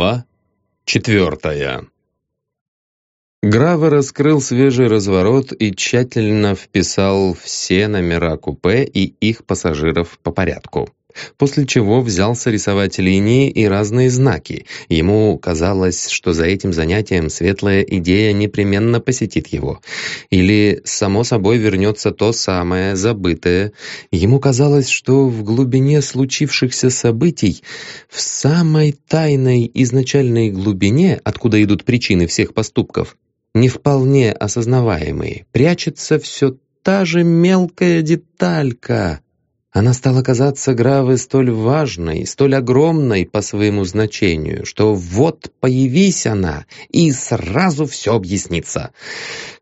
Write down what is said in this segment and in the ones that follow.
Глава четвертая Граве раскрыл свежий разворот и тщательно вписал все номера купе и их пассажиров по порядку после чего взялся рисовать линии и разные знаки. Ему казалось, что за этим занятием светлая идея непременно посетит его. Или, само собой, вернется то самое забытое. Ему казалось, что в глубине случившихся событий, в самой тайной изначальной глубине, откуда идут причины всех поступков, не вполне осознаваемые, прячется все та же мелкая деталька, она стала казаться Граве столь важной, столь огромной по своему значению, что вот появись она, и сразу все объяснится.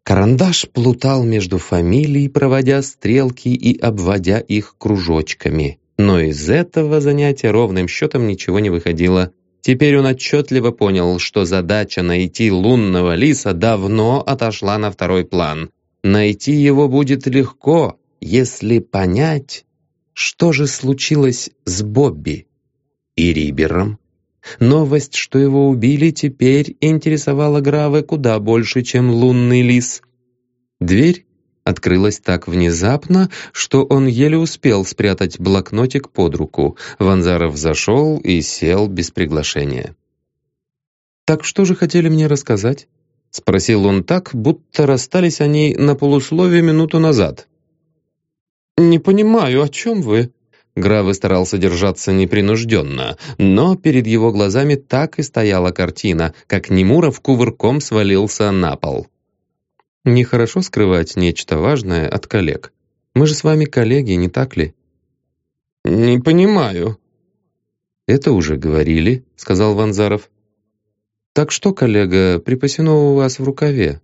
Карандаш плутал между фамилий, проводя стрелки и обводя их кружочками. Но из этого занятия ровным счетом ничего не выходило. Теперь он отчетливо понял, что задача найти лунного лиса давно отошла на второй план. Найти его будет легко, если понять что же случилось с Бобби и Рибером? Новость, что его убили, теперь интересовала Граве куда больше, чем лунный лис. Дверь открылась так внезапно, что он еле успел спрятать блокнотик под руку. Ванзаров зашел и сел без приглашения. «Так что же хотели мне рассказать?» — спросил он так, будто расстались они на полусловие минуту назад. «Не понимаю, о чем вы?» Гравы старался держаться непринужденно, но перед его глазами так и стояла картина, как Немуров кувырком свалился на пол. «Нехорошо скрывать нечто важное от коллег. Мы же с вами коллеги, не так ли?» «Не понимаю». «Это уже говорили», — сказал Ванзаров. «Так что, коллега, припасено у вас в рукаве?»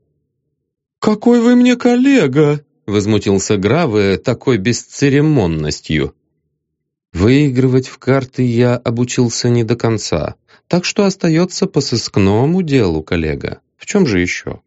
«Какой вы мне коллега?» Возмутился Граве такой бесцеремонностью. Выигрывать в карты я обучился не до конца, так что остается по сыскному делу, коллега. В чем же еще?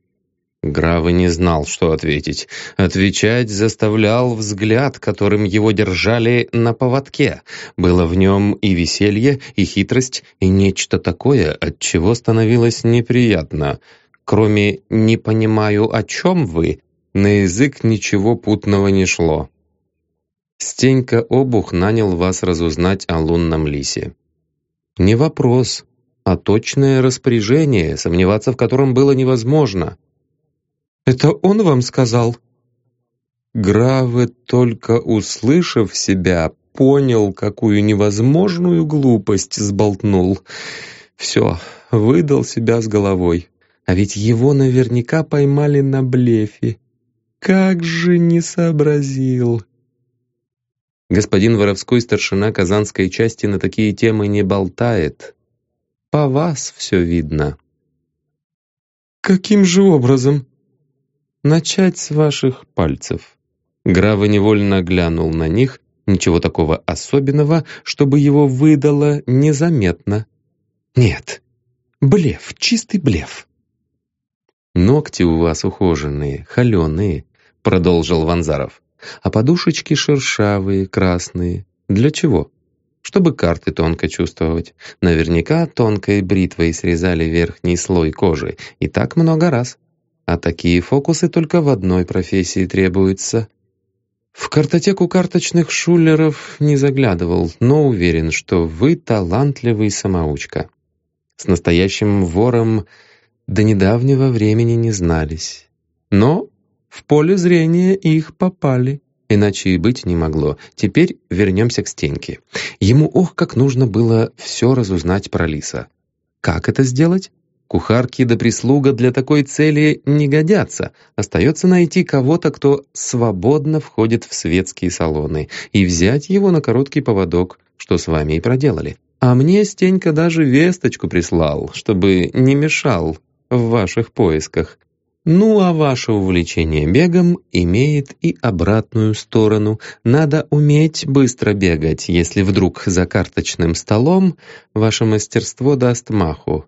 Гравы не знал, что ответить. Отвечать заставлял взгляд, которым его держали на поводке. Было в нем и веселье, и хитрость, и нечто такое, от чего становилось неприятно. Кроме «не понимаю, о чем вы», на язык ничего путного не шло. Стенька Обух нанял вас разузнать о лунном лисе. Не вопрос, а точное распоряжение, сомневаться в котором было невозможно. «Это он вам сказал?» Граве, только услышав себя, понял, какую невозможную глупость сболтнул. Все, выдал себя с головой. А ведь его наверняка поймали на блефе. Как же не сообразил!» Господин Воровской, старшина Казанской части, на такие темы не болтает. По вас все видно. «Каким же образом?» «Начать с ваших пальцев». Грава невольно глянул на них, ничего такого особенного, чтобы его выдало незаметно. «Нет, блеф, чистый блеф». «Ногти у вас ухоженные, холеные», — продолжил Ванзаров. «А подушечки шершавые, красные. Для чего?» «Чтобы карты тонко чувствовать. Наверняка тонкой бритвой срезали верхний слой кожи. И так много раз. А такие фокусы только в одной профессии требуются». В картотеку карточных шулеров не заглядывал, но уверен, что вы талантливый самоучка. С настоящим вором до недавнего времени не знались. Но в поле зрения их попали. Иначе и быть не могло. Теперь вернемся к Стеньке. Ему ох, как нужно было все разузнать про Лиса. Как это сделать? Кухарки да прислуга для такой цели не годятся. Остается найти кого-то, кто свободно входит в светские салоны, и взять его на короткий поводок, что с вами и проделали. А мне Стенька даже весточку прислал, чтобы не мешал в ваших поисках. Ну а ваше увлечение бегом имеет и обратную сторону. Надо уметь быстро бегать, если вдруг за карточным столом ваше мастерство даст маху.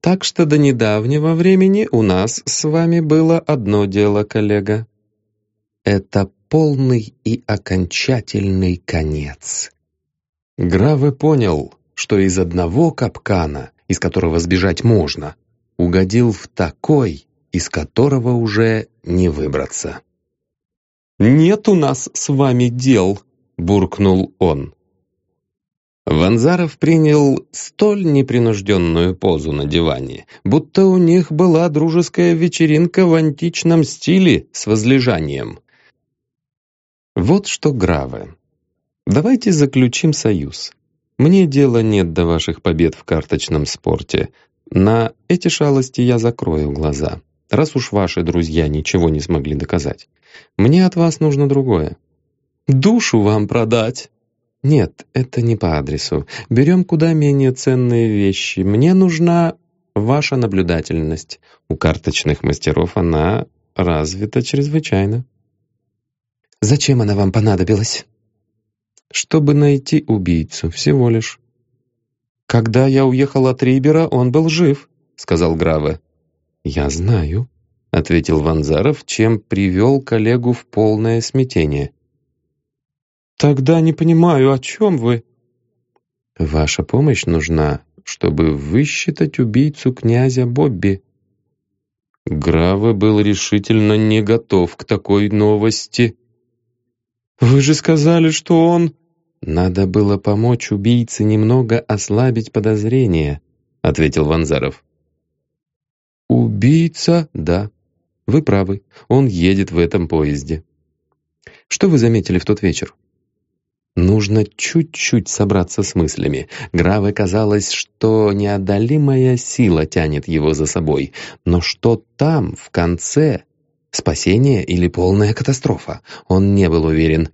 Так что до недавнего времени у нас с вами было одно дело, коллега. Это полный и окончательный конец. Граве понял, что из одного капкана из которого сбежать можно, угодил в такой, из которого уже не выбраться. «Нет у нас с вами дел», — буркнул он. Ванзаров принял столь непринужденную позу на диване, будто у них была дружеская вечеринка в античном стиле с возлежанием. «Вот что, Граве, давайте заключим союз. Мне дела нет до ваших побед в карточном спорте. На эти шалости я закрою глаза, раз уж ваши друзья ничего не смогли доказать. Мне от вас нужно другое. Душу вам продать. Нет, это не по адресу. Берем куда менее ценные вещи. Мне нужна ваша наблюдательность. У карточных мастеров она развита чрезвычайно. Зачем она вам понадобилась? чтобы найти убийцу, всего лишь. «Когда я уехал от Рибера, он был жив», — сказал Граве. «Я знаю», — ответил Ванзаров, чем привел коллегу в полное смятение. «Тогда не понимаю, о чем вы?» «Ваша помощь нужна, чтобы высчитать убийцу князя Бобби». Граве был решительно не готов к такой новости. «Вы же сказали, что он...» «Надо было помочь убийце немного ослабить подозрения», — ответил Ванзаров. «Убийца? Да. Вы правы. Он едет в этом поезде. Что вы заметили в тот вечер?» Нужно чуть-чуть собраться с мыслями. Граве казалось, что неодолимая сила тянет его за собой. Но что там, в конце? Спасение или полная катастрофа? Он не был уверен.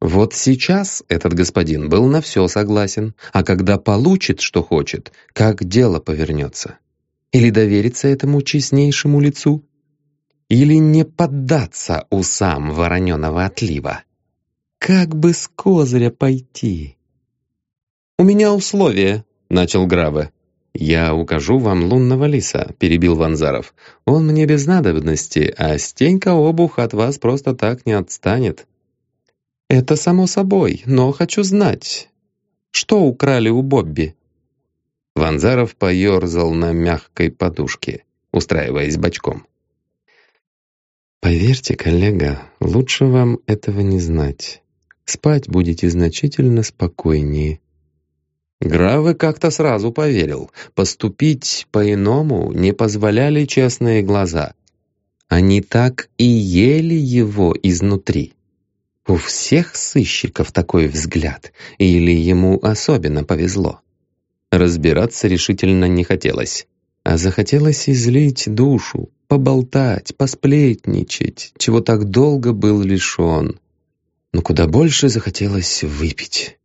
Вот сейчас этот господин был на все согласен, а когда получит, что хочет, как дело повернется? Или довериться этому честнейшему лицу? Или не поддаться усам вороненого отлива? Как бы с козыря пойти? «У меня условие», — начал Граве. «Я укажу вам лунного лиса», — перебил Ванзаров. «Он мне без надобности, а Стенька Обух от вас просто так не отстанет». «Это само собой, но хочу знать, что украли у Бобби?» Ванзаров поерзал на мягкой подушке, устраиваясь бочком. «Поверьте, коллега, лучше вам этого не знать. Спать будете значительно спокойнее». Гравы как-то сразу поверил. Поступить по-иному не позволяли честные глаза. Они так и ели его изнутри. У всех сыщиков такой взгляд, или ему особенно повезло. Разбираться решительно не хотелось, а захотелось излить душу, поболтать, посплетничать, чего так долго был лишен. Но куда больше захотелось выпить.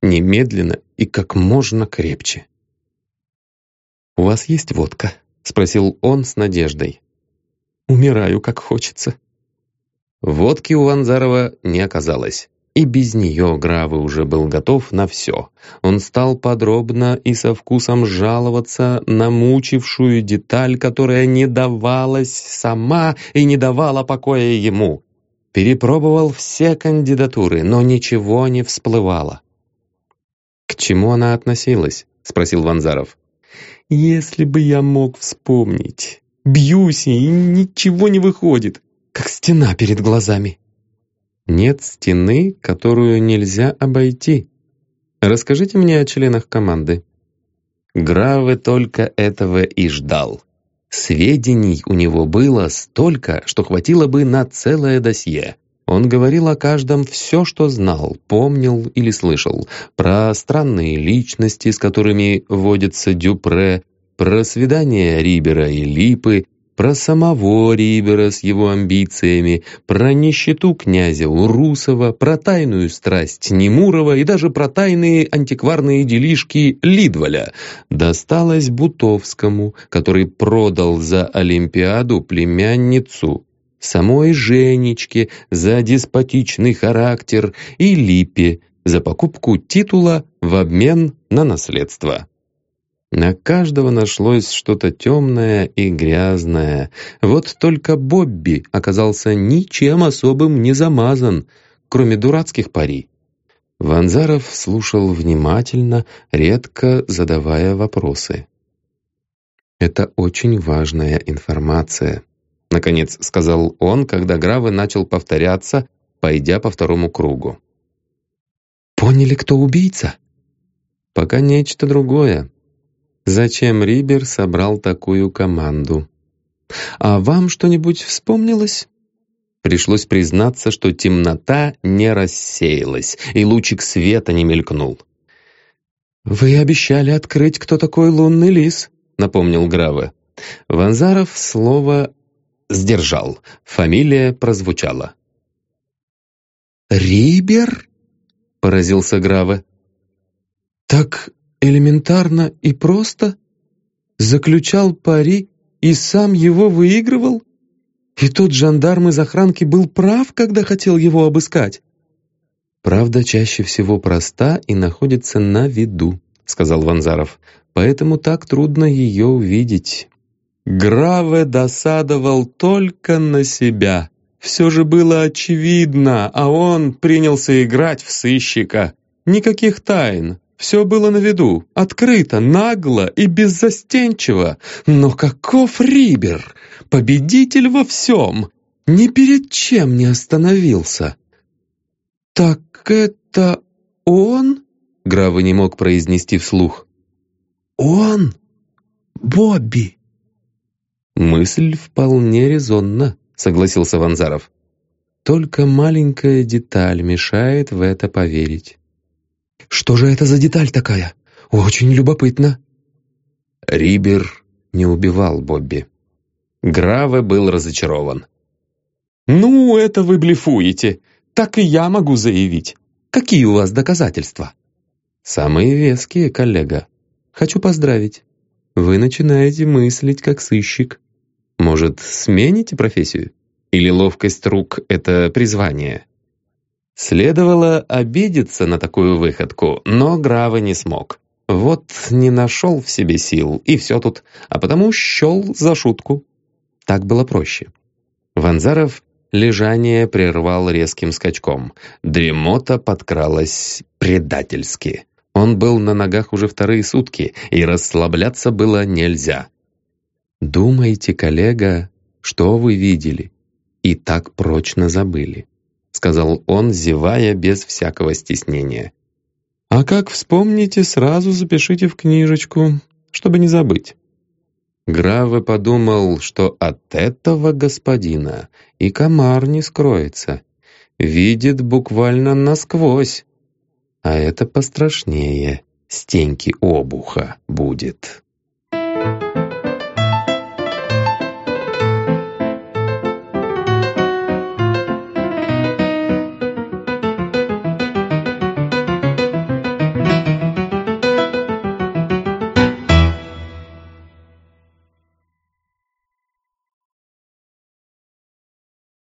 Немедленно и как можно крепче. «У вас есть водка?» — спросил он с надеждой. «Умираю, как хочется», Водки у Ванзарова не оказалось. И без нее Гравы уже был готов на все. Он стал подробно и со вкусом жаловаться на мучившую деталь, которая не давалась сама и не давала покоя ему. Перепробовал все кандидатуры, но ничего не всплывало. «К чему она относилась?» — спросил Ванзаров. «Если бы я мог вспомнить. Бьюсь, и ничего не выходит как стена перед глазами. Нет стены, которую нельзя обойти. Расскажите мне о членах команды. Граве только этого и ждал. Сведений у него было столько, что хватило бы на целое досье. Он говорил о каждом все, что знал, помнил или слышал. Про странные личности, с которыми водится Дюпре, про свидания Рибера и Липы, про самого Рибера с его амбициями, про нищету князя Урусова, про тайную страсть Немурова и даже про тайные антикварные делишки Лидваля. Досталось Бутовскому, который продал за Олимпиаду племянницу, самой Женечке за деспотичный характер и Липе за покупку титула в обмен на наследство. На каждого нашлось что-то темное и грязное. Вот только Бобби оказался ничем особым не замазан, кроме дурацких пари. Ванзаров слушал внимательно, редко задавая вопросы. «Это очень важная информация», — наконец сказал он, когда Гравы начал повторяться, пойдя по второму кругу. «Поняли, кто убийца?» «Пока нечто другое. Зачем Рибер собрал такую команду? А вам что-нибудь вспомнилось?» Пришлось признаться, что темнота не рассеялась, и лучик света не мелькнул. «Вы обещали открыть, кто такой лунный лис», — напомнил Граве. Ванзаров слово сдержал, фамилия прозвучала. «Рибер?» — поразился Граве. «Так элементарно и просто? Заключал пари и сам его выигрывал? И тот жандарм из охранки был прав, когда хотел его обыскать?» «Правда чаще всего проста и находится на виду», — сказал Ванзаров. «Поэтому так трудно ее увидеть». Граве досадовал только на себя. Все же было очевидно, а он принялся играть в сыщика. Никаких тайн. Все было на виду, открыто, нагло и беззастенчиво. Но каков Рибер? Победитель во всем. Ни перед чем не остановился. «Так это он?» Грава не мог произнести вслух. «Он? Бобби?» «Мысль вполне резонна», — согласился Ванзаров. «Только маленькая деталь мешает в это поверить». «Что же это за деталь такая? Очень любопытно». Рибер не убивал Бобби. Граве был разочарован. «Ну, это вы блефуете. Так и я могу заявить. Какие у вас доказательства?» «Самые веские, коллега. Хочу поздравить. Вы начинаете мыслить как сыщик. Может, смените профессию? Или ловкость рук — это призвание?» Следовало обидеться на такую выходку, но Грава не смог. Вот не нашел в себе сил, и все тут, а потому щел за шутку. Так было проще. Ванзаров лежание прервал резким скачком. Дремота подкралась предательски. Он был на ногах уже вторые сутки, и расслабляться было нельзя. «Думайте, коллега, что вы видели, и так прочно забыли», сказал он, зевая без всякого стеснения. «А как вспомните, сразу запишите в книжечку, чтобы не забыть». Граве подумал, что от этого господина и комар не скроется. Видит буквально насквозь. А это пострашнее Стеньки обуха будет. Thank you.